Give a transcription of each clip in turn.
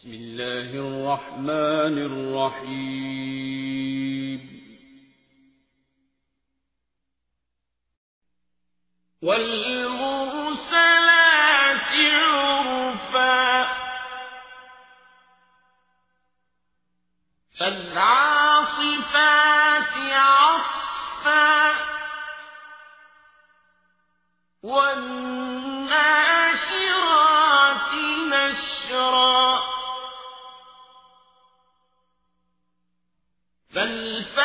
بسم الله الرحمن الرحيم. والمرسلات عرفا. فالعاصفات عصفا. والمرسلات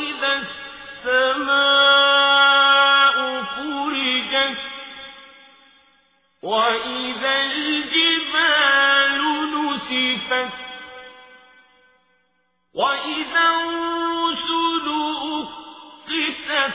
وإذا السماء فرجت وإذا الجبال نسفت وإذا الرسل أقتت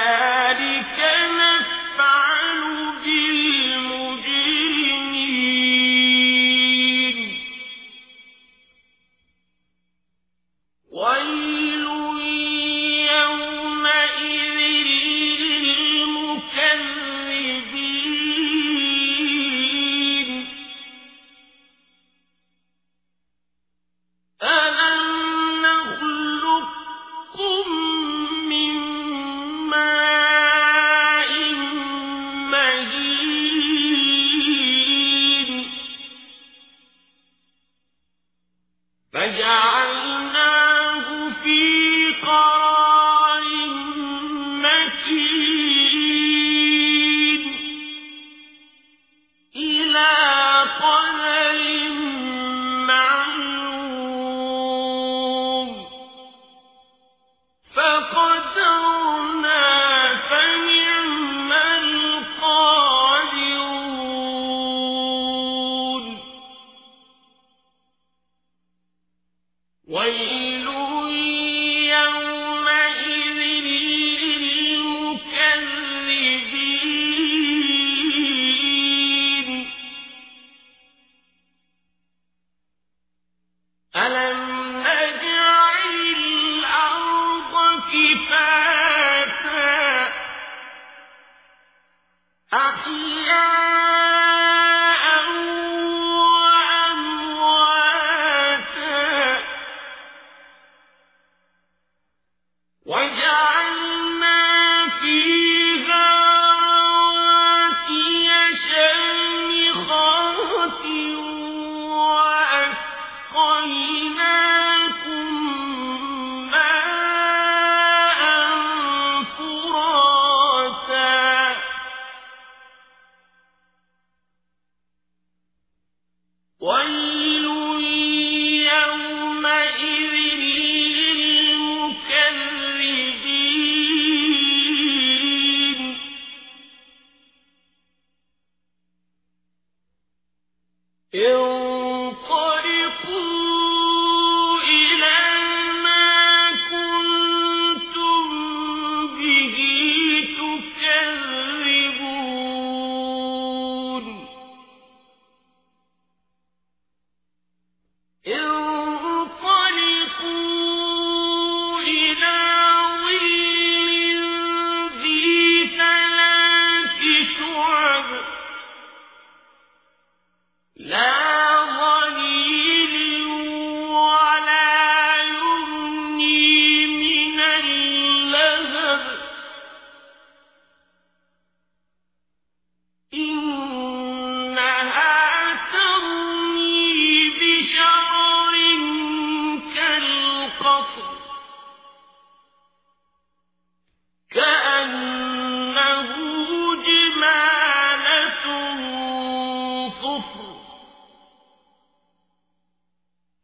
وَيْلٌ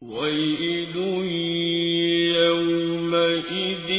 ويل يومئذ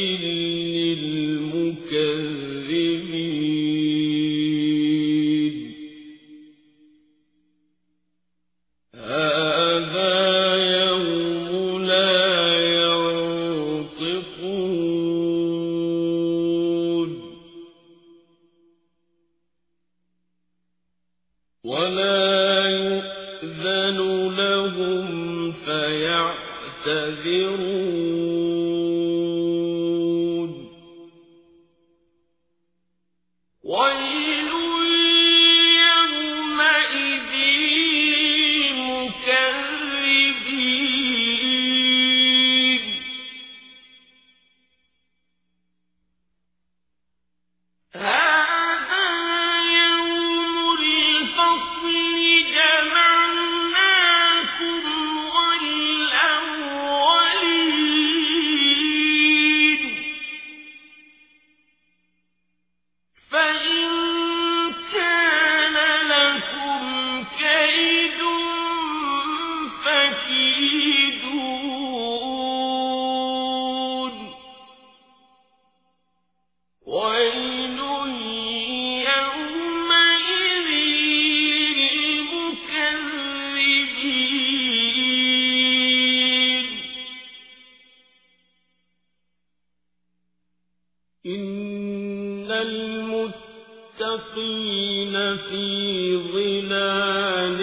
المتقين في ظلال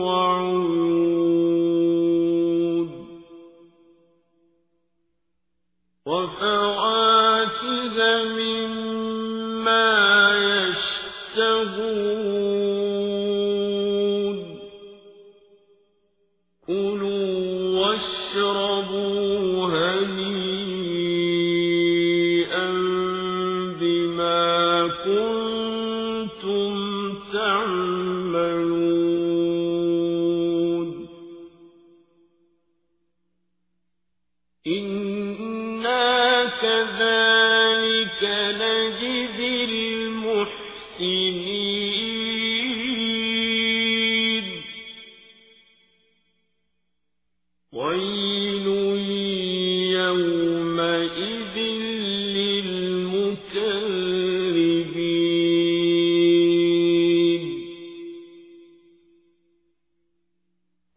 وعيون. إنا كذلك نجزي المحسنين. ويل يومئذ للمكذبين.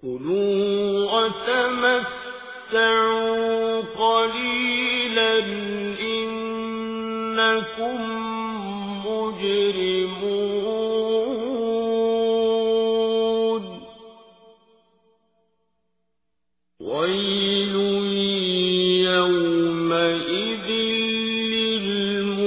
كلوا وتمتعوا إنكم مجرمون. ويل يومئذ للمكذبين.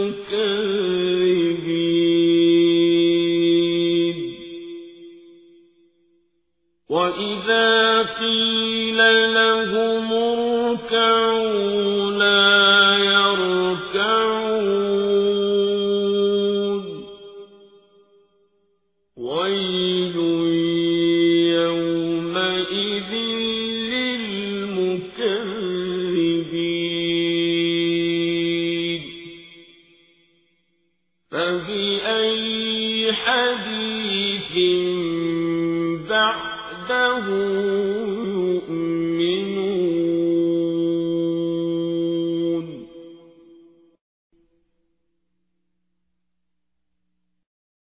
وإذا قيل لهم اركعوا فبأي حديث بعده